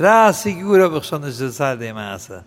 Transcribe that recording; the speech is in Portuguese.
trás segura a persone necessária de massa.